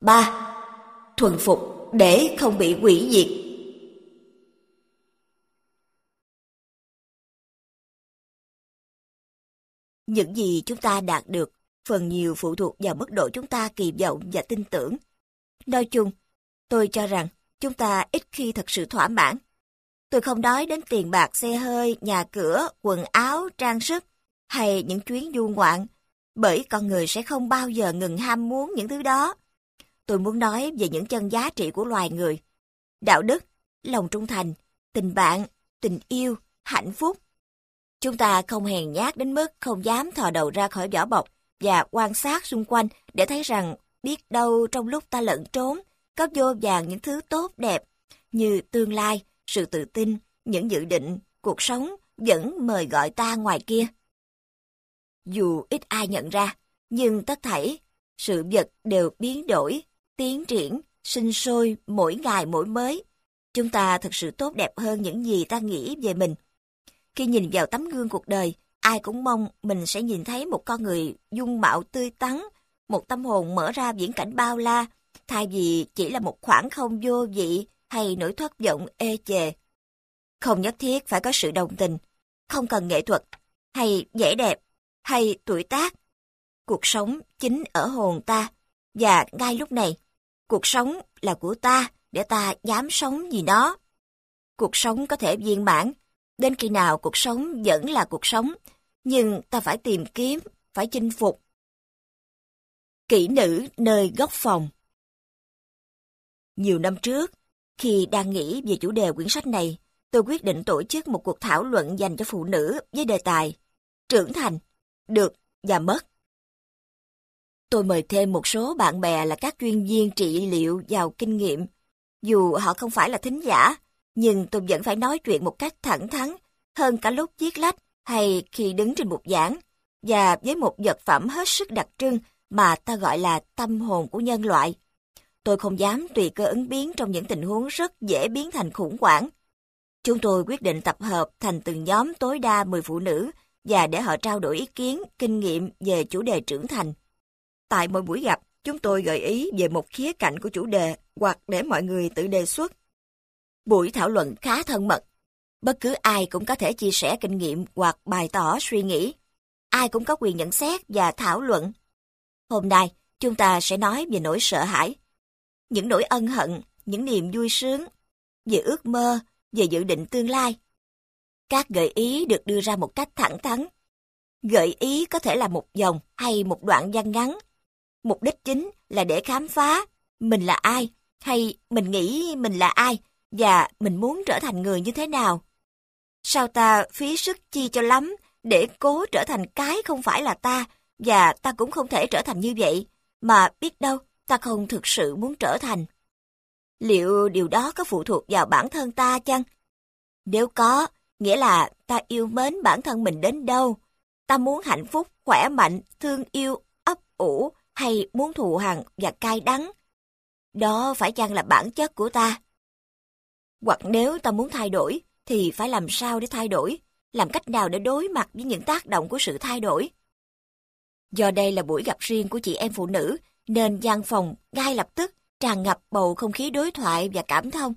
3. Thuần phục để không bị quỷ diệt. Những gì chúng ta đạt được phần nhiều phụ thuộc vào mức độ chúng ta kỳ vọng và tin tưởng. Nói chung, tôi cho rằng chúng ta ít khi thật sự thỏa mãn. Tôi không nói đến tiền bạc, xe hơi, nhà cửa, quần áo, trang sức hay những chuyến du ngoạn, bởi con người sẽ không bao giờ ngừng ham muốn những thứ đó. Tôi muốn nói về những chân giá trị của loài người. Đạo đức, lòng trung thành, tình bạn, tình yêu, hạnh phúc. Chúng ta không hèn nhát đến mức không dám thò đầu ra khỏi vỏ bọc và quan sát xung quanh để thấy rằng biết đâu trong lúc ta lẫn trốn có vô vàng những thứ tốt đẹp như tương lai, sự tự tin, những dự định, cuộc sống vẫn mời gọi ta ngoài kia. Dù ít ai nhận ra, nhưng tất thảy, sự vật đều biến đổi, tiến triển, sinh sôi mỗi ngày mỗi mới. Chúng ta thực sự tốt đẹp hơn những gì ta nghĩ về mình. Khi nhìn vào tấm gương cuộc đời, ai cũng mong mình sẽ nhìn thấy một con người dung mạo tươi tắn, một tâm hồn mở ra viễn cảnh bao la, thay vì chỉ là một khoảng không vô vị hay nỗi thất vọng ê chề. Không nhất thiết phải có sự đồng tình, không cần nghệ thuật, hay vẻ đẹp, hay tuổi tác. Cuộc sống chính ở hồn ta, và ngay lúc này, cuộc sống là của ta để ta dám sống vì nó. Cuộc sống có thể viên mãn, đến khi nào cuộc sống vẫn là cuộc sống, nhưng ta phải tìm kiếm, phải chinh phục. Kỹ nữ nơi góc phòng Nhiều năm trước, khi đang nghĩ về chủ đề quyển sách này, tôi quyết định tổ chức một cuộc thảo luận dành cho phụ nữ với đề tài trưởng thành, được và mất. Tôi mời thêm một số bạn bè là các chuyên viên trị liệu giàu kinh nghiệm. Dù họ không phải là thính giả, nhưng tôi vẫn phải nói chuyện một cách thẳng thắn hơn cả lúc viết lách hay khi đứng trên bục giảng, và với một vật phẩm hết sức đặc trưng mà ta gọi là tâm hồn của nhân loại. Tôi không dám tùy cơ ứng biến trong những tình huống rất dễ biến thành khủng hoảng. Chúng tôi quyết định tập hợp thành từng nhóm tối đa 10 phụ nữ và để họ trao đổi ý kiến, kinh nghiệm về chủ đề trưởng thành. Tại mỗi buổi gặp, chúng tôi gợi ý về một khía cạnh của chủ đề hoặc để mọi người tự đề xuất. Buổi thảo luận khá thân mật. Bất cứ ai cũng có thể chia sẻ kinh nghiệm hoặc bày tỏ suy nghĩ. Ai cũng có quyền nhận xét và thảo luận. Hôm nay, chúng ta sẽ nói về nỗi sợ hãi, những nỗi ân hận, những niềm vui sướng, về ước mơ, về dự định tương lai. Các gợi ý được đưa ra một cách thẳng thắn. Gợi ý có thể là một dòng hay một đoạn văn ngắn. Mục đích chính là để khám phá mình là ai, hay mình nghĩ mình là ai, và mình muốn trở thành người như thế nào. Sao ta phí sức chi cho lắm để cố trở thành cái không phải là ta, và ta cũng không thể trở thành như vậy, mà biết đâu ta không thực sự muốn trở thành. Liệu điều đó có phụ thuộc vào bản thân ta chăng? Nếu có, nghĩa là ta yêu mến bản thân mình đến đâu? Ta muốn hạnh phúc, khỏe mạnh, thương yêu, ấp ủ hay muốn thù hằn và cay đắng? Đó phải chăng là bản chất của ta? Hoặc nếu ta muốn thay đổi, thì phải làm sao để thay đổi? Làm cách nào để đối mặt với những tác động của sự thay đổi? Do đây là buổi gặp riêng của chị em phụ nữ, nên gian phòng ngay lập tức tràn ngập bầu không khí đối thoại và cảm thông.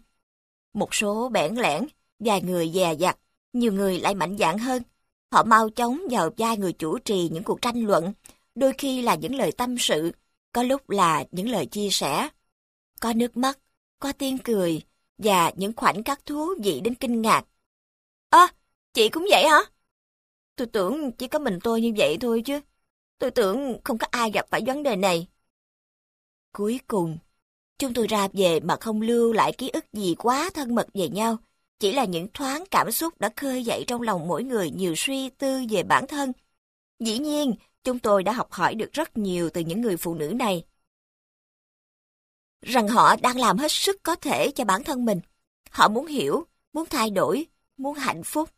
Một số bẽn lẽn, vài người dè dặt, nhiều người lại mạnh dạn hơn. Họ mau chóng vào vai người chủ trì những cuộc tranh luận, đôi khi là những lời tâm sự, có lúc là những lời chia sẻ. Có nước mắt, có tiếng cười, và những khoảnh khắc thú vị đến kinh ngạc. Ơ, chị cũng vậy hả? Tôi tưởng chỉ có mình tôi như vậy thôi chứ. Tôi tưởng không có ai gặp phải vấn đề này. Cuối cùng, chúng tôi ra về mà không lưu lại ký ức gì quá thân mật về nhau, chỉ là những thoáng cảm xúc đã khơi dậy trong lòng mỗi người nhiều suy tư về bản thân. Dĩ nhiên, chúng tôi đã học hỏi được rất nhiều từ những người phụ nữ này. Rằng họ đang làm hết sức có thể cho bản thân mình. Họ muốn hiểu, muốn thay đổi, muốn hạnh phúc.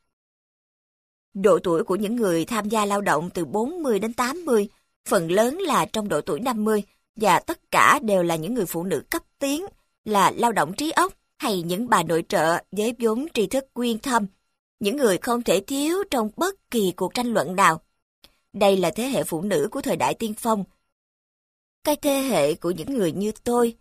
Độ tuổi của những người tham gia lao động từ 40 đến 80, phần lớn là trong độ tuổi 50, và tất cả đều là những người phụ nữ cấp tiến, là lao động trí óc hay những bà nội trợ với vốn tri thức quyên thâm, những người không thể thiếu trong bất kỳ cuộc tranh luận nào. Đây là thế hệ phụ nữ của thời đại tiên phong. Cái thế hệ của những người như tôi,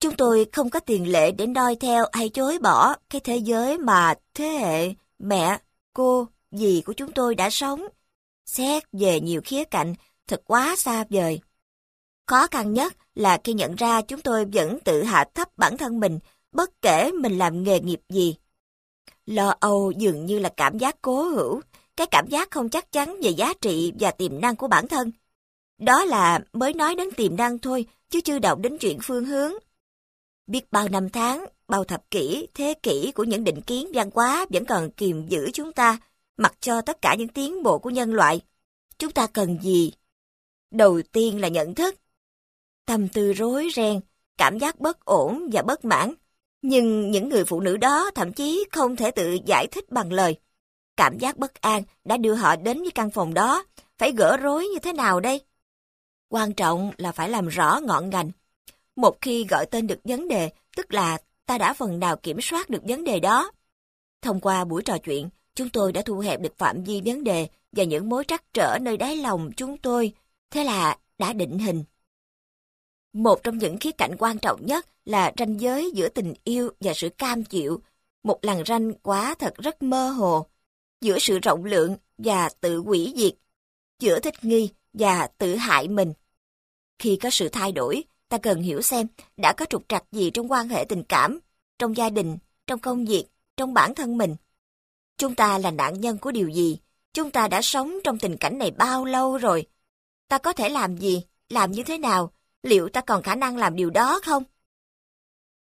chúng tôi không có tiền lệ để noi theo hay chối bỏ cái thế giới mà thế hệ mẹ, cô, dì của chúng tôi đã sống. Xét về nhiều khía cạnh, thật quá xa vời. Khó khăn nhất là khi nhận ra chúng tôi vẫn tự hạ thấp bản thân mình, bất kể mình làm nghề nghiệp gì. Lo âu dường như là cảm giác cố hữu, cái cảm giác không chắc chắn về giá trị và tiềm năng của bản thân. Đó là mới nói đến tiềm năng thôi, chứ chưa đọc đến chuyện phương hướng. Biết bao năm tháng, bao thập kỷ, thế kỷ của những định kiến văn hóa vẫn còn kiềm giữ chúng ta, mặc cho tất cả những tiến bộ của nhân loại. Chúng ta cần gì? Đầu tiên là nhận thức. Tâm tư rối ren, cảm giác bất ổn và bất mãn. Nhưng những người phụ nữ đó thậm chí không thể tự giải thích bằng lời. Cảm giác bất an đã đưa họ đến với căn phòng đó. Phải gỡ rối như thế nào đây? Quan trọng là phải làm rõ ngọn ngành. Một khi gọi tên được vấn đề, tức là ta đã phần nào kiểm soát được vấn đề đó. Thông qua buổi trò chuyện, chúng tôi đã thu hẹp được phạm vi vấn đề và những mối trắc trở nơi đáy lòng chúng tôi. Thế là đã định hình. Một trong những khía cạnh quan trọng nhất là ranh giới giữa tình yêu và sự cam chịu, một làn ranh quá thật rất mơ hồ, giữa sự rộng lượng và tự quỷ diệt, giữa thích nghi và tự hại mình. Khi có sự thay đổi, ta cần hiểu xem đã có trục trặc gì trong quan hệ tình cảm, trong gia đình, trong công việc, trong bản thân mình. Chúng ta là nạn nhân của điều gì? Chúng ta đã sống trong tình cảnh này bao lâu rồi? Ta có thể làm gì? Làm như thế nào? Liệu ta còn khả năng làm điều đó không?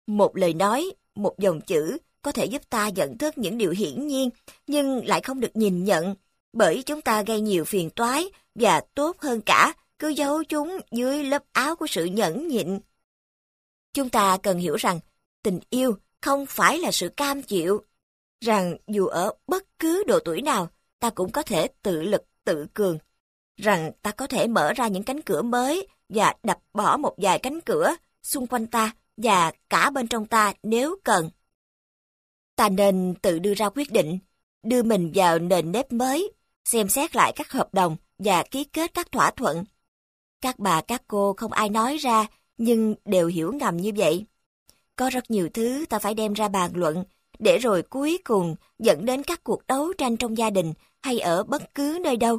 Một lời nói, một dòng chữ có thể giúp ta nhận thức những điều hiển nhiên, nhưng lại không được nhìn nhận, bởi chúng ta gây nhiều phiền toái và tốt hơn cả cứ giấu chúng dưới lớp áo của sự nhẫn nhịn. Chúng ta cần hiểu rằng tình yêu không phải là sự cam chịu, rằng dù ở bất cứ độ tuổi nào, ta cũng có thể tự lực tự cường, rằng ta có thể mở ra những cánh cửa mới và đập bỏ một vài cánh cửa xung quanh ta và cả bên trong ta nếu cần. Ta nên tự đưa ra quyết định, đưa mình vào nền nếp mới, xem xét lại các hợp đồng và ký kết các thỏa thuận. Các bà các cô không ai nói ra, nhưng đều hiểu ngầm như vậy. Có rất nhiều thứ ta phải đem ra bàn luận, để rồi cuối cùng dẫn đến các cuộc đấu tranh trong gia đình hay ở bất cứ nơi đâu.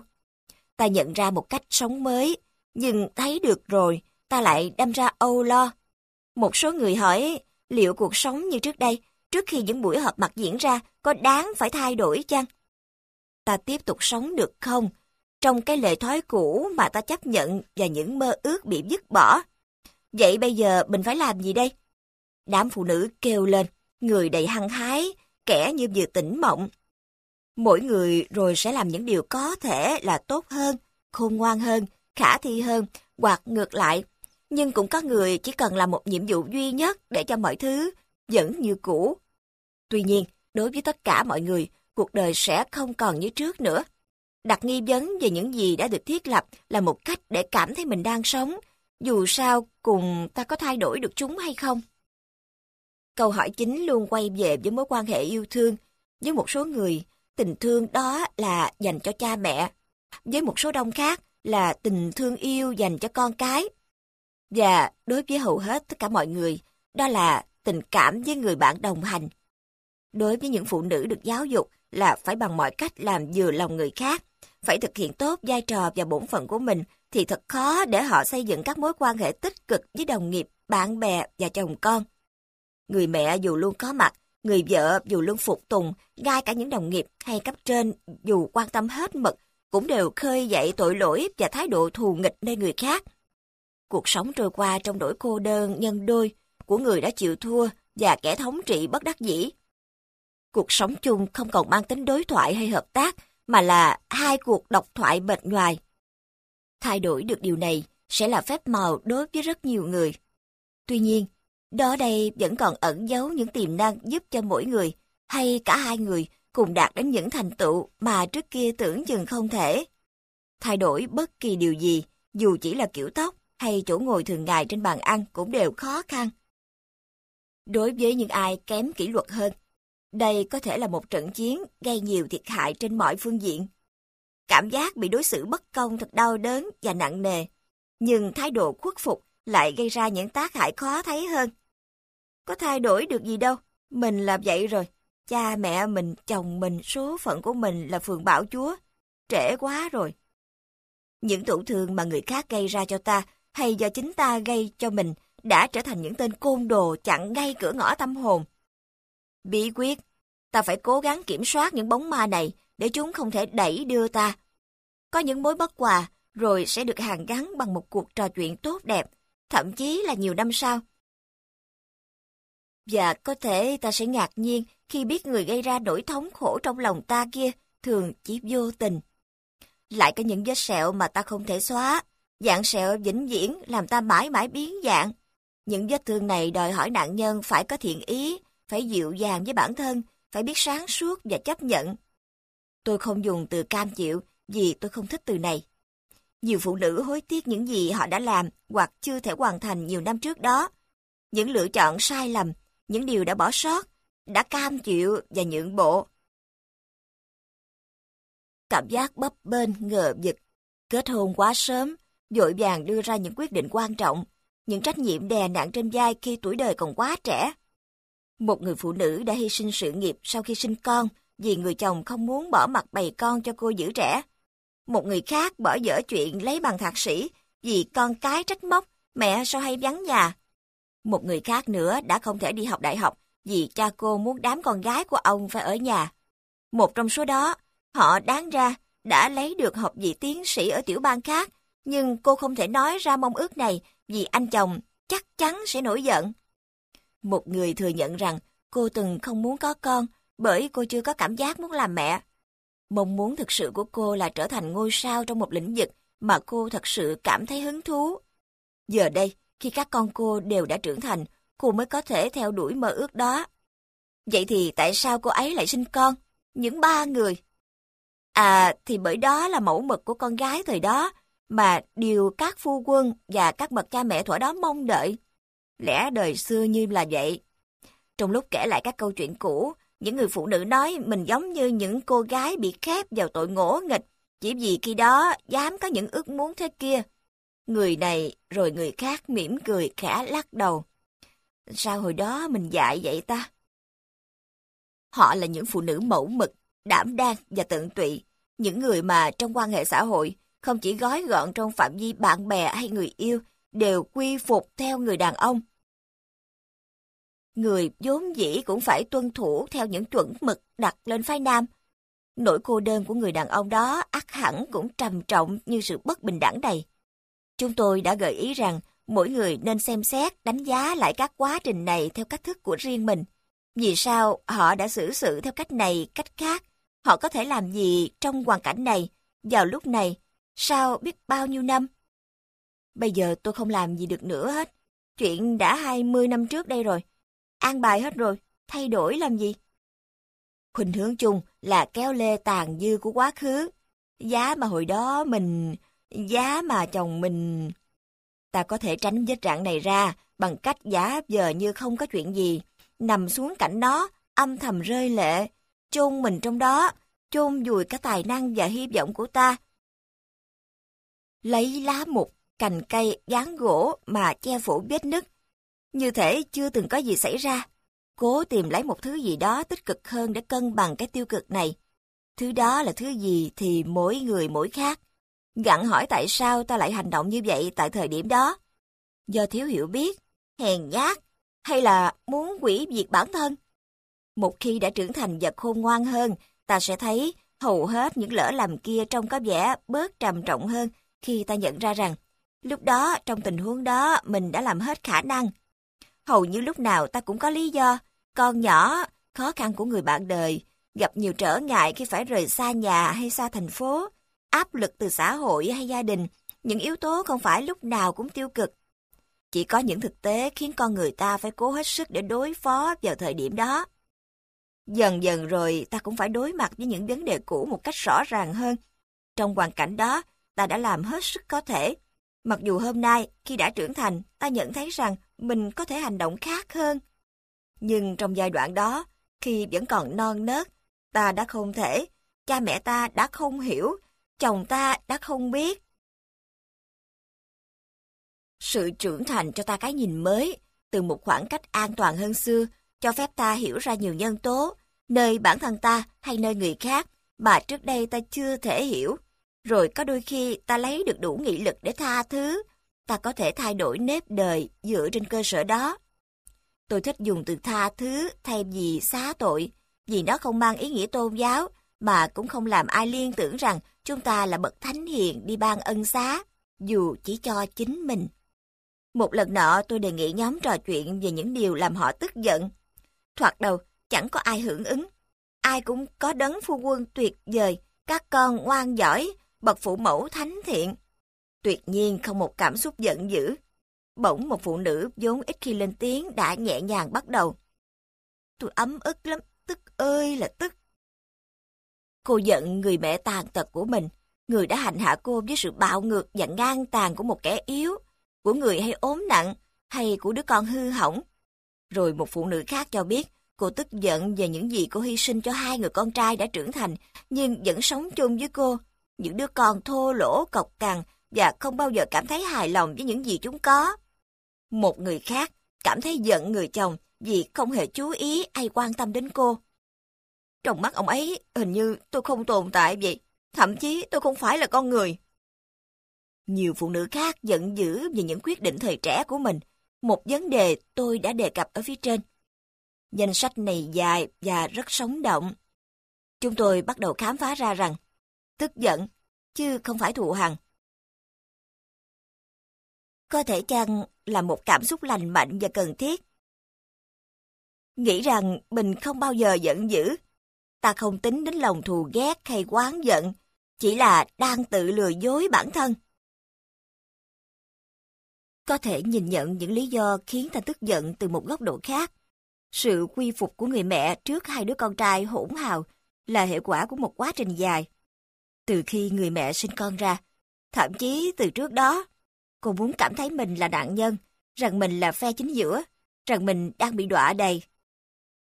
Ta nhận ra một cách sống mới, nhưng thấy được rồi, ta lại đâm ra âu lo. Một số người hỏi liệu cuộc sống như trước đây, trước khi những buổi họp mặt diễn ra, có đáng phải thay đổi chăng? Ta tiếp tục sống được không? Trong cái lệ thói cũ mà ta chấp nhận và những mơ ước bị dứt bỏ. Vậy bây giờ mình phải làm gì đây? Đám phụ nữ kêu lên, người đầy hăng hái, kẻ như vừa tỉnh mộng. Mỗi người rồi sẽ làm những điều có thể là tốt hơn, khôn ngoan hơn, khả thi hơn, hoặc ngược lại. Nhưng cũng có người chỉ cần làm một nhiệm vụ duy nhất để cho mọi thứ vẫn như cũ. Tuy nhiên, đối với tất cả mọi người, cuộc đời sẽ không còn như trước nữa. Đặt nghi vấn về những gì đã được thiết lập là một cách để cảm thấy mình đang sống, dù sao cùng ta có thay đổi được chúng hay không. Câu hỏi chính luôn quay về với mối quan hệ yêu thương. Với một số người, tình thương đó là dành cho cha mẹ. Với một số đông khác là tình thương yêu dành cho con cái. Và đối với hầu hết tất cả mọi người, đó là tình cảm với người bạn đồng hành. Đối với những phụ nữ được giáo dục là phải bằng mọi cách làm vừa lòng người khác, phải thực hiện tốt vai trò và bổn phận của mình thì thật khó để họ xây dựng các mối quan hệ tích cực với đồng nghiệp, bạn bè và chồng con. Người mẹ dù luôn có mặt, người vợ dù luôn phục tùng, ngay cả những đồng nghiệp hay cấp trên dù quan tâm hết mực, cũng đều khơi dậy tội lỗi và thái độ thù nghịch nơi người khác. Cuộc sống trôi qua trong nỗi cô đơn nhân đôi của người đã chịu thua và kẻ thống trị bất đắc dĩ. Cuộc sống chung không còn mang tính đối thoại hay hợp tác, mà là hai cuộc độc thoại bệt nhoài. Thay đổi được điều này sẽ là phép màu đối với rất nhiều người. Tuy nhiên, đó đây vẫn còn ẩn giấu những tiềm năng giúp cho mỗi người, hay cả hai người, cùng đạt đến những thành tựu mà trước kia tưởng chừng không thể. Thay đổi bất kỳ điều gì, dù chỉ là kiểu tóc hay chỗ ngồi thường ngày trên bàn ăn cũng đều khó khăn. Đối với những ai kém kỷ luật hơn, đây có thể là một trận chiến gây nhiều thiệt hại trên mọi phương diện. Cảm giác bị đối xử bất công thật đau đớn và nặng nề, nhưng thái độ khuất phục lại gây ra những tác hại khó thấy hơn. Có thay đổi được gì đâu, mình là vậy rồi. Cha mẹ mình, chồng mình, số phận của mình là phường bảo chúa. Trễ quá rồi. Những tổn thương mà người khác gây ra cho ta hay do chính ta gây cho mình đã trở thành những tên côn đồ chặn ngay cửa ngõ tâm hồn. Bí quyết, ta phải cố gắng kiểm soát những bóng ma này để chúng không thể đẩy đưa ta. Có những mối bất hòa rồi sẽ được hàn gắn bằng một cuộc trò chuyện tốt đẹp, thậm chí là nhiều năm sau. Và có thể ta sẽ ngạc nhiên khi biết người gây ra nỗi thống khổ trong lòng ta kia thường chỉ vô tình. Lại có những vết sẹo mà ta không thể xóa, dạng sẹo vĩnh viễn làm ta mãi mãi biến dạng. Những vết thương này đòi hỏi nạn nhân phải có thiện ý, phải dịu dàng với bản thân, phải biết sáng suốt và chấp nhận. Tôi không dùng từ cam chịu vì tôi không thích từ này. Nhiều phụ nữ hối tiếc những gì họ đã làm hoặc chưa thể hoàn thành nhiều năm trước đó. Những lựa chọn sai lầm, những điều đã bỏ sót, đã cam chịu và nhượng bộ. Cảm giác bấp bênh, ngờ vực, kết hôn quá sớm, dội vàng đưa ra những quyết định quan trọng, những trách nhiệm đè nặng trên vai khi tuổi đời còn quá trẻ. Một người phụ nữ đã hy sinh sự nghiệp sau khi sinh con vì người chồng không muốn bỏ mặt bày con cho cô giữ trẻ. Một người khác bỏ dở chuyện lấy bằng thạc sĩ vì con cái trách móc mẹ sao hay vắng nhà. Một người khác nữa đã không thể đi học đại học vì cha cô muốn đám con gái của ông phải ở nhà. Một trong số đó, họ đáng ra đã lấy được học vị tiến sĩ ở tiểu bang khác, nhưng cô không thể nói ra mong ước này vì anh chồng chắc chắn sẽ nổi giận. Một người thừa nhận rằng cô từng không muốn có con bởi cô chưa có cảm giác muốn làm mẹ. Mong muốn thực sự của cô là trở thành ngôi sao trong một lĩnh vực mà cô thật sự cảm thấy hứng thú. Giờ đây, khi các con cô đều đã trưởng thành, cô mới có thể theo đuổi mơ ước đó. Vậy thì tại sao cô ấy lại sinh con? Những ba người. À, thì bởi đó là mẫu mực của con gái thời đó, mà điều các phu quân và các bậc cha mẹ thuở đó mong đợi. Lẽ đời xưa như là vậy. Trong lúc kể lại các câu chuyện cũ, những người phụ nữ nói mình giống như những cô gái bị khép vào tội ngỗ nghịch, chỉ vì khi đó dám có những ước muốn thế kia. Người này rồi người khác mỉm cười khẽ lắc đầu. Sao hồi đó mình dạy vậy ta? Họ là những phụ nữ mẫu mực, đảm đang và tận tụy, những người mà trong quan hệ xã hội không chỉ gói gọn trong phạm vi bạn bè hay người yêu, đều quy phục theo người đàn ông. Người vốn dĩ cũng phải tuân thủ theo những chuẩn mực đặt lên phái nam. Nỗi cô đơn của người đàn ông đó ắt hẳn cũng trầm trọng như sự bất bình đẳng này. Chúng tôi đã gợi ý rằng mỗi người nên xem xét, đánh giá lại các quá trình này theo cách thức của riêng mình. Vì sao họ đã xử sự theo cách này, cách khác? Họ có thể làm gì trong hoàn cảnh này, vào lúc này, sau biết bao nhiêu năm? Bây giờ tôi không làm gì được nữa hết. Chuyện đã 20 năm trước đây rồi. An bài hết rồi, thay đổi làm gì? Khuynh hướng chung là kéo lê tàn dư của quá khứ. Giá mà hồi đó mình... Giá mà chồng mình... Ta có thể tránh vết trạng này ra bằng cách giả giờ như không có chuyện gì. Nằm xuống cạnh nó, âm thầm rơi lệ, chôn mình trong đó, chôn vùi cả tài năng và hy vọng của ta. Lấy lá mục, cành cây, gán gỗ mà che phủ vết nứt. Như thể chưa từng có gì xảy ra. Cố tìm lấy một thứ gì đó tích cực hơn để cân bằng cái tiêu cực này. Thứ đó là thứ gì thì mỗi người mỗi khác. Gặn hỏi tại sao ta lại hành động như vậy tại thời điểm đó. Do thiếu hiểu biết, hèn nhát, hay là muốn quỷ diệt bản thân. Một khi đã trưởng thành và khôn ngoan hơn, ta sẽ thấy hầu hết những lỡ lầm kia trông có vẻ bớt trầm trọng hơn khi ta nhận ra rằng lúc đó trong tình huống đó mình đã làm hết khả năng. Hầu như lúc nào ta cũng có lý do, con nhỏ, khó khăn của người bạn đời, gặp nhiều trở ngại khi phải rời xa nhà hay xa thành phố, áp lực từ xã hội hay gia đình, những yếu tố không phải lúc nào cũng tiêu cực. Chỉ có những thực tế khiến con người ta phải cố hết sức để đối phó vào thời điểm đó. Dần dần rồi ta cũng phải đối mặt với những vấn đề cũ một cách rõ ràng hơn. Trong hoàn cảnh đó, ta đã làm hết sức có thể. Mặc dù hôm nay, khi đã trưởng thành, ta nhận thấy rằng mình có thể hành động khác hơn. Nhưng trong giai đoạn đó, khi vẫn còn non nớt, ta đã không thể, cha mẹ ta đã không hiểu, chồng ta đã không biết. Sự trưởng thành cho ta cái nhìn mới, từ một khoảng cách an toàn hơn xưa, cho phép ta hiểu ra nhiều nhân tố, nơi bản thân ta hay nơi người khác mà trước đây ta chưa thể hiểu. Rồi có đôi khi ta lấy được đủ nghị lực để tha thứ, ta có thể thay đổi nếp đời dựa trên cơ sở đó. Tôi thích dùng từ tha thứ thay vì xá tội, vì nó không mang ý nghĩa tôn giáo, mà cũng không làm ai liên tưởng rằng chúng ta là bậc thánh hiền đi ban ân xá, dù chỉ cho chính mình. Một lần nọ tôi đề nghị nhóm trò chuyện về những điều làm họ tức giận. Thoạt đầu, chẳng có ai hưởng ứng. Ai cũng có đấng phu quân tuyệt vời, các con ngoan giỏi, bậc phụ mẫu thánh thiện. Tuyệt nhiên không một cảm xúc giận dữ. Bỗng một phụ nữ vốn ít khi lên tiếng đã nhẹ nhàng bắt đầu. Tôi ấm ức lắm, tức ơi là tức. Cô giận người mẹ tàn tật của mình, người đã hành hạ cô với sự bạo ngược và ngang tàn của một kẻ yếu, của người hay ốm nặng, hay của đứa con hư hỏng. Rồi một phụ nữ khác cho biết, cô tức giận về những gì cô hy sinh cho hai người con trai đã trưởng thành, nhưng vẫn sống chung với cô. Những đứa con thô lỗ, cọc cằn và không bao giờ cảm thấy hài lòng với những gì chúng có. Một người khác cảm thấy giận người chồng vì không hề chú ý hay quan tâm đến cô. Trong mắt ông ấy, hình như tôi không tồn tại vậy. Thậm chí tôi không phải là con người. Nhiều phụ nữ khác giận dữ về những quyết định thời trẻ của mình. Một vấn đề tôi đã đề cập ở phía trên. Danh sách này dài và rất sống động. Chúng tôi bắt đầu khám phá ra rằng tức giận, chứ không phải thù hằn. Có thể chăng là một cảm xúc lành mạnh và cần thiết? Nghĩ rằng mình không bao giờ giận dữ. Ta không tính đến lòng thù ghét hay quán giận, chỉ là đang tự lừa dối bản thân. Có thể nhìn nhận những lý do khiến ta tức giận từ một góc độ khác. Sự quy phục của người mẹ trước hai đứa con trai hỗn hào là hệ quả của một quá trình dài. Từ khi người mẹ sinh con ra, thậm chí từ trước đó, cô muốn cảm thấy mình là nạn nhân, rằng mình là phe chính giữa, rằng mình đang bị đọa đầy.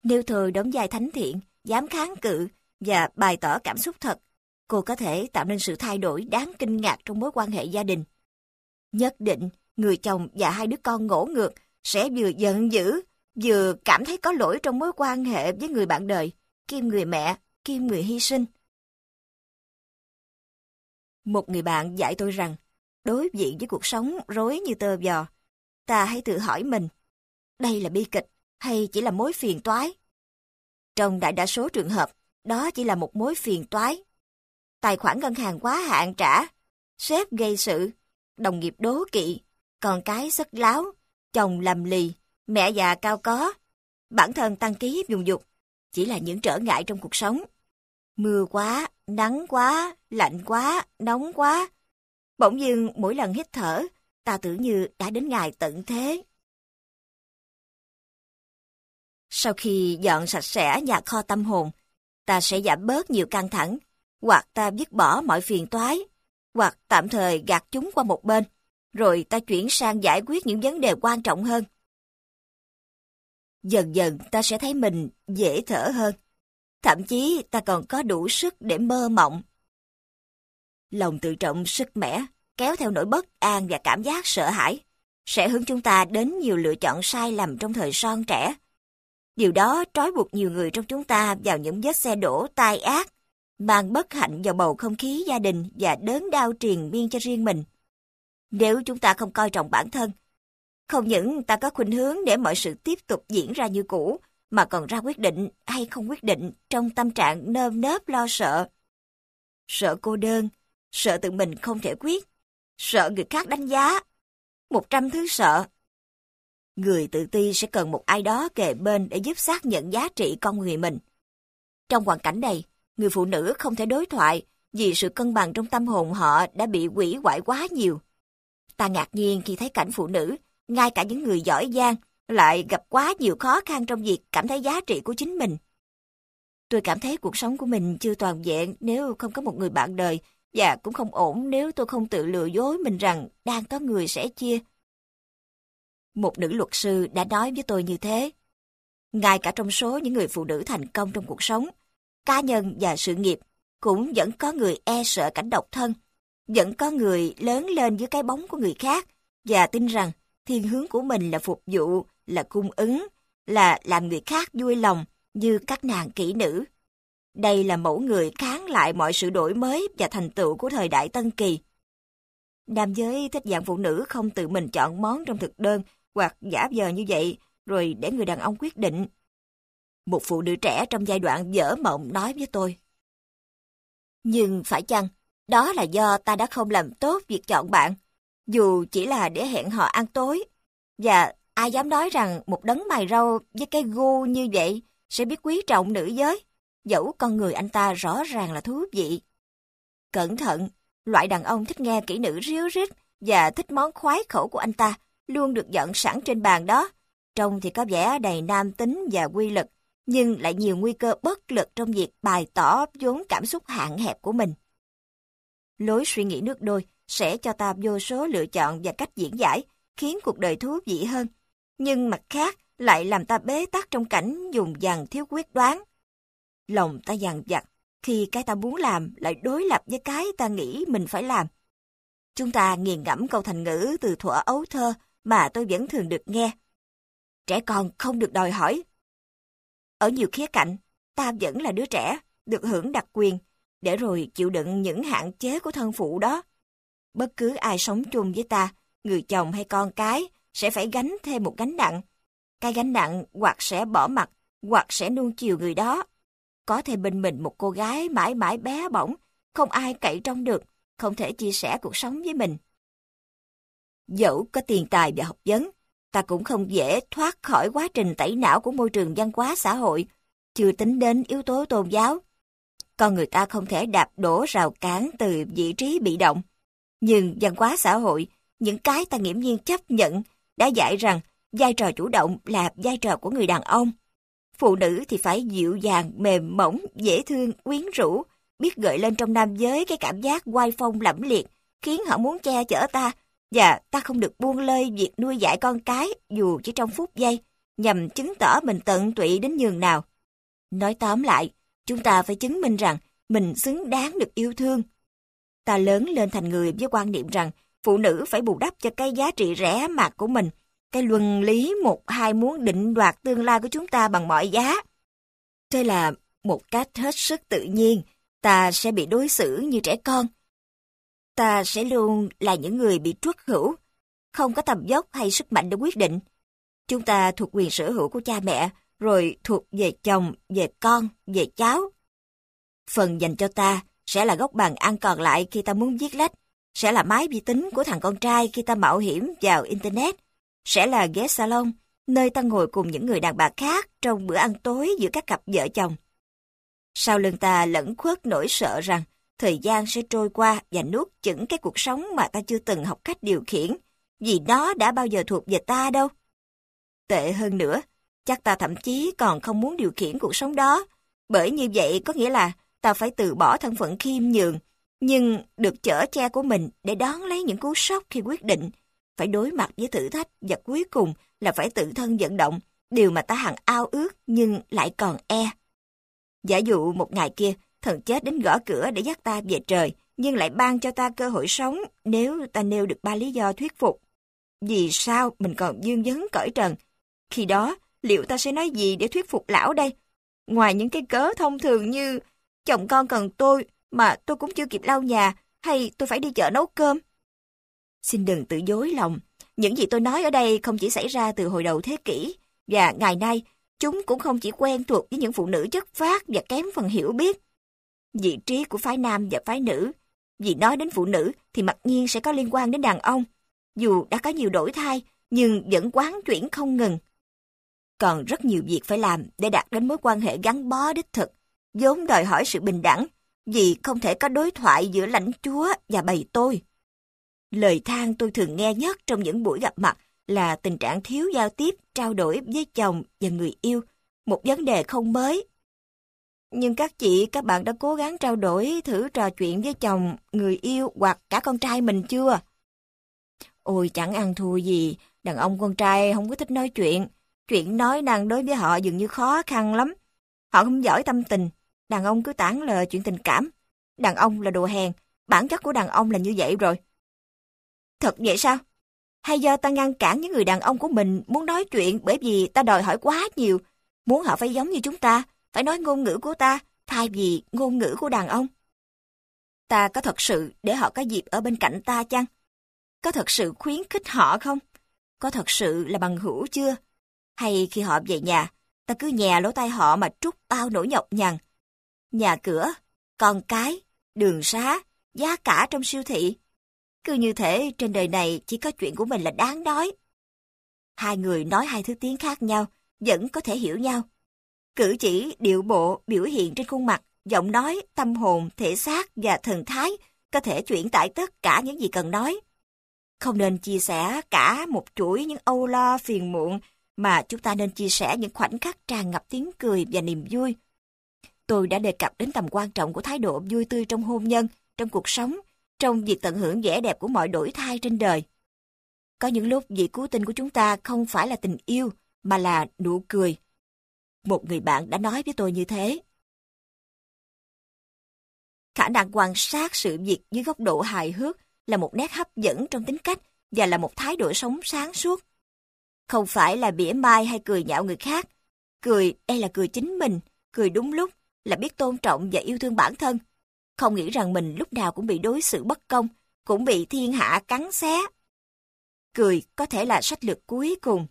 Nếu thời đóng vai thánh thiện, dám kháng cự và bày tỏ cảm xúc thật, cô có thể tạo nên sự thay đổi đáng kinh ngạc trong mối quan hệ gia đình. Nhất định, người chồng và hai đứa con ngỗ ngược sẽ vừa giận dữ, vừa cảm thấy có lỗi trong mối quan hệ với người bạn đời, kim người mẹ, kim người hy sinh. Một người bạn dạy tôi rằng, đối diện với cuộc sống rối như tơ giò, ta hãy tự hỏi mình, đây là bi kịch hay chỉ là mối phiền toái? Trong đại đa số trường hợp, đó chỉ là một mối phiền toái. Tài khoản ngân hàng quá hạn trả, sếp gây sự, đồng nghiệp đố kỵ, con cái sức láo, chồng làm lì, mẹ già cao có, bản thân tăng ký dùng dục, chỉ là những trở ngại trong cuộc sống. Mưa quá, nắng quá, lạnh quá, nóng quá. Bỗng dưng mỗi lần hít thở, ta tưởng như đã đến ngày tận thế. Sau khi dọn sạch sẽ nhà kho tâm hồn, ta sẽ giảm bớt nhiều căng thẳng, hoặc ta dứt bỏ mọi phiền toái, hoặc tạm thời gạt chúng qua một bên, rồi ta chuyển sang giải quyết những vấn đề quan trọng hơn. Dần dần ta sẽ thấy mình dễ thở hơn, thậm chí ta còn có đủ sức để mơ mộng. Lòng tự trọng sức mẻ, kéo theo nỗi bất an và cảm giác sợ hãi, sẽ hướng chúng ta đến nhiều lựa chọn sai lầm trong thời son trẻ. Điều đó trói buộc nhiều người trong chúng ta vào những vết xe đổ tai ác, mang bất hạnh vào bầu không khí gia đình và đớn đau triền miên cho riêng mình. Nếu chúng ta không coi trọng bản thân, không những ta có khuynh hướng để mọi sự tiếp tục diễn ra như cũ, mà còn ra quyết định hay không quyết định trong tâm trạng nơm nớp lo sợ. Sợ cô đơn, sợ tự mình không thể quyết, sợ người khác đánh giá. Một trăm thứ sợ. Người tự ti sẽ cần một ai đó kề bên để giúp xác nhận giá trị con người mình. Trong hoàn cảnh này, người phụ nữ không thể đối thoại vì sự cân bằng trong tâm hồn họ đã bị quỷ hoại quá nhiều. Ta ngạc nhiên khi thấy cảnh phụ nữ, ngay cả những người giỏi giang, lại gặp quá nhiều khó khăn trong việc cảm thấy giá trị của chính mình. Tôi cảm thấy cuộc sống của mình chưa toàn vẹn nếu không có một người bạn đời và cũng không ổn nếu tôi không tự lừa dối mình rằng đang có người sẽ chia. Một nữ luật sư đã nói với tôi như thế. Ngay cả trong số những người phụ nữ thành công trong cuộc sống, cá nhân và sự nghiệp, cũng vẫn có người e sợ cảnh độc thân, vẫn có người lớn lên dưới cái bóng của người khác và tin rằng thiên hướng của mình là phục vụ, là cung ứng, là làm người khác vui lòng như các nàng kỹ nữ. Đây là mẫu người kháng lại mọi sự đổi mới và thành tựu của thời đại Tân Kỳ. Nam giới thích dạng phụ nữ không tự mình chọn món trong thực đơn hoặc giả vờ như vậy rồi để người đàn ông quyết định. Một phụ nữ trẻ trong giai đoạn dở mộng nói với tôi. Nhưng phải chăng, đó là do ta đã không làm tốt việc chọn bạn, dù chỉ là để hẹn họ ăn tối. Và ai dám nói rằng một đấng mài râu với cái gu như vậy sẽ biết quý trọng nữ giới, dẫu con người anh ta rõ ràng là thú vị. Cẩn thận, loại đàn ông thích nghe kỹ nữ ríu rít và thích món khoái khẩu của anh ta luôn được dọn sẵn trên bàn đó. Trông thì có vẻ đầy nam tính và quy lực, nhưng lại nhiều nguy cơ bất lực trong việc bày tỏ vốn cảm xúc hạn hẹp của mình. Lối suy nghĩ nước đôi sẽ cho ta vô số lựa chọn và cách diễn giải, khiến cuộc đời thú vị hơn. Nhưng mặt khác lại làm ta bế tắc trong cảnh dùng dằn thiếu quyết đoán. Lòng ta dằn vặt khi cái ta muốn làm lại đối lập với cái ta nghĩ mình phải làm. Chúng ta nghiền ngẫm câu thành ngữ từ thuở ấu thơ mà tôi vẫn thường được nghe. Trẻ con không được đòi hỏi. Ở nhiều khía cạnh, ta vẫn là đứa trẻ, được hưởng đặc quyền, để rồi chịu đựng những hạn chế của thân phụ đó. Bất cứ ai sống chung với ta, người chồng hay con cái, sẽ phải gánh thêm một gánh nặng. Cái gánh nặng hoặc sẽ bỏ mặt, hoặc sẽ nuông chiều người đó. Có thể bên mình một cô gái mãi mãi bé bỏng, không ai cậy trong được, không thể chia sẻ cuộc sống với mình. Dẫu có tiền tài và học vấn, ta cũng không dễ thoát khỏi quá trình tẩy não của môi trường văn hóa xã hội, chưa tính đến yếu tố tôn giáo. Con người ta không thể đạp đổ rào cản từ vị trí bị động. Nhưng văn hóa xã hội, những cái ta nghiễm nhiên chấp nhận, đã dạy rằng vai trò chủ động là vai trò của người đàn ông. Phụ nữ thì phải dịu dàng, mềm mỏng, dễ thương, quyến rũ, biết gợi lên trong nam giới cái cảm giác oai phong lẫm liệt, khiến họ muốn che chở ta, và ta không được buông lơi việc nuôi dạy con cái dù chỉ trong phút giây, nhằm chứng tỏ mình tận tụy đến nhường nào. Nói tóm lại, chúng ta phải chứng minh rằng mình xứng đáng được yêu thương. Ta lớn lên thành người với quan niệm rằng phụ nữ phải bù đắp cho cái giá trị rẻ mạt của mình, cái luân lý một hai muốn định đoạt tương lai của chúng ta bằng mọi giá. Thế là một cách hết sức tự nhiên, ta sẽ bị đối xử như trẻ con. Ta sẽ luôn là những người bị truất hữu, không có tầm dốc hay sức mạnh để quyết định. Chúng ta thuộc quyền sở hữu của cha mẹ, rồi thuộc về chồng, về con, về cháu. Phần dành cho ta sẽ là góc bàn ăn còn lại khi ta muốn viết lách, sẽ là máy vi tính của thằng con trai khi ta mạo hiểm vào Internet, sẽ là ghế salon, nơi ta ngồi cùng những người đàn bà khác trong bữa ăn tối giữa các cặp vợ chồng. Sau lưng ta lẫn khuất nỗi sợ rằng thời gian sẽ trôi qua và nuốt chửng cái cuộc sống mà ta chưa từng học cách điều khiển, vì nó đã bao giờ thuộc về ta đâu. Tệ hơn nữa, chắc ta thậm chí còn không muốn điều khiển cuộc sống đó, bởi như vậy có nghĩa là ta phải từ bỏ thân phận khiêm nhường, nhưng được chở che của mình để đón lấy những cú sốc khi quyết định, phải đối mặt với thử thách và cuối cùng là phải tự thân vận động, điều mà ta hằng ao ước nhưng lại còn e. Giả dụ một ngày kia, thần chết đến gõ cửa để dắt ta về trời, nhưng lại ban cho ta cơ hội sống nếu ta nêu được ba lý do thuyết phục. Vì sao mình còn dương vấn cõi trần? Khi đó, liệu ta sẽ nói gì để thuyết phục lão đây? Ngoài những cái cớ thông thường như chồng con cần tôi mà tôi cũng chưa kịp lau nhà hay tôi phải đi chợ nấu cơm. Xin đừng tự dối lòng. Những gì tôi nói ở đây không chỉ xảy ra từ hồi đầu thế kỷ và ngày nay chúng cũng không chỉ quen thuộc với những phụ nữ chất phát và kém phần hiểu biết. Vị trí của phái nam và phái nữ, vì nói đến phụ nữ thì mặc nhiên sẽ có liên quan đến đàn ông. Dù đã có nhiều đổi thay, nhưng vẫn quán chuyển không ngừng. Còn rất nhiều việc phải làm để đạt đến mối quan hệ gắn bó đích thực, vốn đòi hỏi sự bình đẳng, vì không thể có đối thoại giữa lãnh chúa và bầy tôi. Lời than tôi thường nghe nhất trong những buổi gặp mặt là tình trạng thiếu giao tiếp, trao đổi với chồng và người yêu, một vấn đề không mới. Nhưng các chị, các bạn đã cố gắng trao đổi, thử trò chuyện với chồng, người yêu hoặc cả con trai mình chưa? Ôi chẳng ăn thua gì, đàn ông con trai không có thích nói chuyện. Chuyện nói năng đối với họ dường như khó khăn lắm. Họ không giỏi tâm tình, đàn ông cứ tán lờ chuyện tình cảm. Đàn ông là đồ hèn, bản chất của đàn ông là như vậy rồi. Thật vậy sao? Hay do ta ngăn cản những người đàn ông của mình muốn nói chuyện bởi vì ta đòi hỏi quá nhiều, muốn họ phải giống như chúng ta, phải nói ngôn ngữ của ta, thay vì ngôn ngữ của đàn ông? Ta có thật sự để họ có dịp ở bên cạnh ta chăng? Có thật sự khuyến khích họ không? Có thật sự là bằng hữu chưa? Hay khi họ về nhà, ta cứ nhè lỗ tai họ mà trút bao nỗi nhọc nhằn. Nhà cửa, con cái, đường xá, giá cả trong siêu thị. Cứ như thế trên đời này chỉ có chuyện của mình là đáng nói. Hai người nói hai thứ tiếng khác nhau, vẫn có thể hiểu nhau. Cử chỉ, điệu bộ, biểu hiện trên khuôn mặt, giọng nói, tâm hồn, thể xác và thần thái có thể chuyển tải tất cả những gì cần nói. Không nên chia sẻ cả một chuỗi những âu lo phiền muộn, mà chúng ta nên chia sẻ những khoảnh khắc tràn ngập tiếng cười và niềm vui. Tôi đã đề cập đến tầm quan trọng của thái độ vui tươi trong hôn nhân, trong cuộc sống, trong việc tận hưởng vẻ đẹp của mọi đổi thay trên đời. Có những lúc vị cứu tinh của chúng ta không phải là tình yêu, mà là nụ cười. Một người bạn đã nói với tôi như thế. Khả năng quan sát sự việc dưới góc độ hài hước là một nét hấp dẫn trong tính cách và là một thái độ sống sáng suốt. Không phải là bỉa mai hay cười nhạo người khác. Cười đây là cười chính mình, cười đúng lúc, là biết tôn trọng và yêu thương bản thân. Không nghĩ rằng mình lúc nào cũng bị đối xử bất công, cũng bị thiên hạ cắn xé. Cười có thể là sách lược cuối cùng.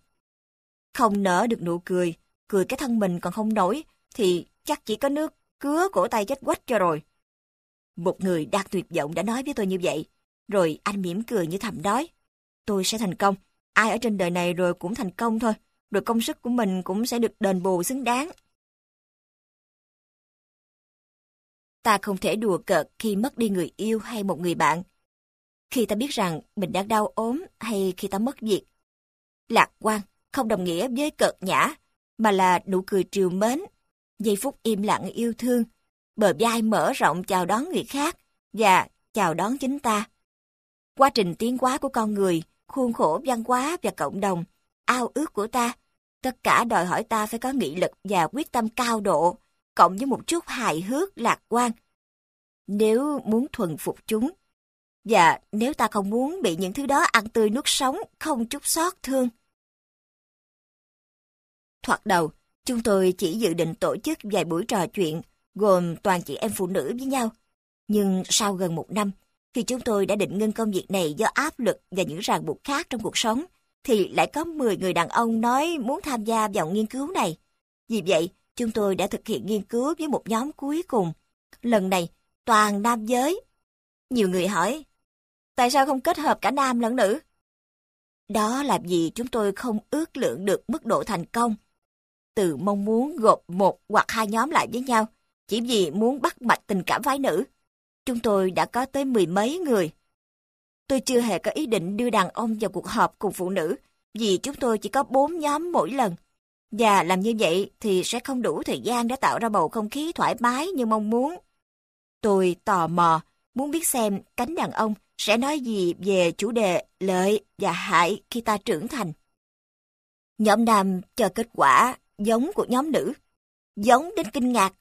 Không nở được nụ cười, cười cái thân mình còn không nổi, thì chắc chỉ có nước cứa cổ tay chết quách cho rồi. Một người đạt tuyệt vọng đã nói với tôi như vậy, rồi anh mỉm cười như thầm nói. Tôi sẽ thành công, ai ở trên đời này rồi cũng thành công thôi, rồi công sức của mình cũng sẽ được đền bù xứng đáng. Ta không thể đùa cợt khi mất đi người yêu hay một người bạn. Khi ta biết rằng mình đang đau ốm hay khi ta mất việc. Lạc quan không đồng nghĩa với cợt nhã, mà là nụ cười triều mến, giây phút im lặng yêu thương, bờ vai mở rộng chào đón người khác và chào đón chính ta. Quá trình tiến hóa của con người, khuôn khổ văn hóa và cộng đồng, ao ước của ta, tất cả đòi hỏi ta phải có nghị lực và quyết tâm cao độ, cộng với một chút hài hước lạc quan. Nếu muốn thuần phục chúng, và nếu ta không muốn bị những thứ đó ăn tươi nuốt sống, không chút xót thương. Thoạt đầu, chúng tôi chỉ dự định tổ chức vài buổi trò chuyện, gồm toàn chị em phụ nữ với nhau. Nhưng sau gần một năm, khi chúng tôi đã định ngưng công việc này do áp lực và những ràng buộc khác trong cuộc sống, thì lại có 10 người đàn ông nói muốn tham gia vào nghiên cứu này. Vì vậy, chúng tôi đã thực hiện nghiên cứu với một nhóm cuối cùng. Lần này, toàn nam giới. Nhiều người hỏi, tại sao không kết hợp cả nam lẫn nữ? Đó là vì chúng tôi không ước lượng được mức độ thành công. Từ mong muốn gộp một hoặc hai nhóm lại với nhau, chỉ vì muốn bắt mạch tình cảm phái nữ. Chúng tôi đã có tới mười mấy người. Tôi chưa hề có ý định đưa đàn ông vào cuộc họp cùng phụ nữ, vì chúng tôi chỉ có bốn nhóm mỗi lần. Và làm như vậy thì sẽ không đủ thời gian để tạo ra bầu không khí thoải mái như mong muốn. Tôi tò mò, muốn biết xem cánh đàn ông sẽ nói gì về chủ đề lợi và hại khi ta trưởng thành. Nhóm nam chờ kết quả giống của nhóm nữ. Giống đến kinh ngạc.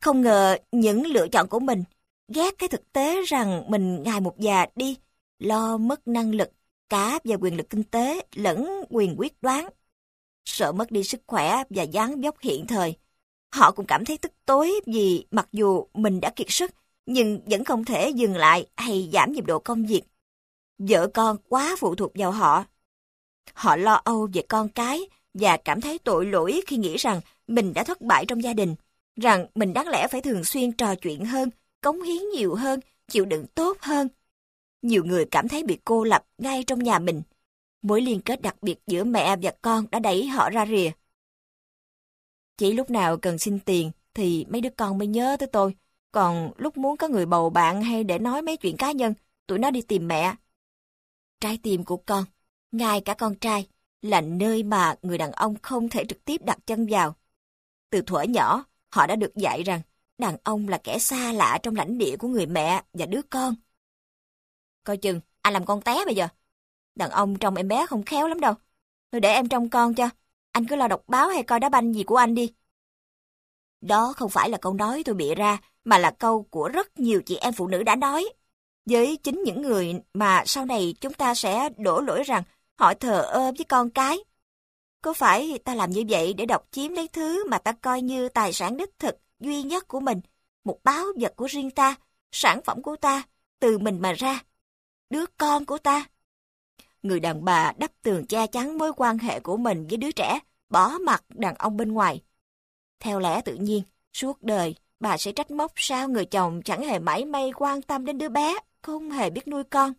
Không ngờ những lựa chọn của mình ghét cái thực tế rằng mình ngày một già đi, lo mất năng lực, cả về quyền lực kinh tế lẫn quyền quyết đoán. Sợ mất đi sức khỏe và dáng dốc hiện thời. Họ cũng cảm thấy tức tối vì mặc dù mình đã kiệt sức, nhưng vẫn không thể dừng lại hay giảm nhịp độ công việc. Vợ con quá phụ thuộc vào họ. Họ lo âu về con cái và cảm thấy tội lỗi khi nghĩ rằng mình đã thất bại trong gia đình, rằng mình đáng lẽ phải thường xuyên trò chuyện hơn, cống hiến nhiều hơn, chịu đựng tốt hơn. Nhiều người cảm thấy bị cô lập ngay trong nhà mình. Mối liên kết đặc biệt giữa mẹ và con đã đẩy họ ra rìa. Chỉ lúc nào cần xin tiền thì mấy đứa con mới nhớ tới tôi. Còn lúc muốn có người bầu bạn hay để nói mấy chuyện cá nhân, tụi nó đi tìm mẹ. Trái tim của con, ngay cả con trai, là nơi mà người đàn ông không thể trực tiếp đặt chân vào. Từ thuở nhỏ, họ đã được dạy rằng đàn ông là kẻ xa lạ trong lãnh địa của người mẹ và đứa con. Coi chừng, anh làm con té bây giờ. Đàn ông trong em bé không khéo lắm đâu. Thôi để em trông con cho. Anh cứ lo đọc báo hay coi đá banh gì của anh đi. Đó không phải là câu nói tôi bịa ra, mà là câu của rất nhiều chị em phụ nữ đã nói. Với chính những người mà sau này chúng ta sẽ đổ lỗi rằng Họ thờ ơ với con cái. Có phải ta làm như vậy để độc chiếm lấy thứ mà ta coi như tài sản đích thực duy nhất của mình, một báo vật của riêng ta, sản phẩm của ta, từ mình mà ra, đứa con của ta. Người đàn bà đắp tường che chắn mối quan hệ của mình với đứa trẻ, bỏ mặt đàn ông bên ngoài. Theo lẽ tự nhiên, suốt đời, bà sẽ trách móc sao người chồng chẳng hề mảy may quan tâm đến đứa bé, không hề biết nuôi con.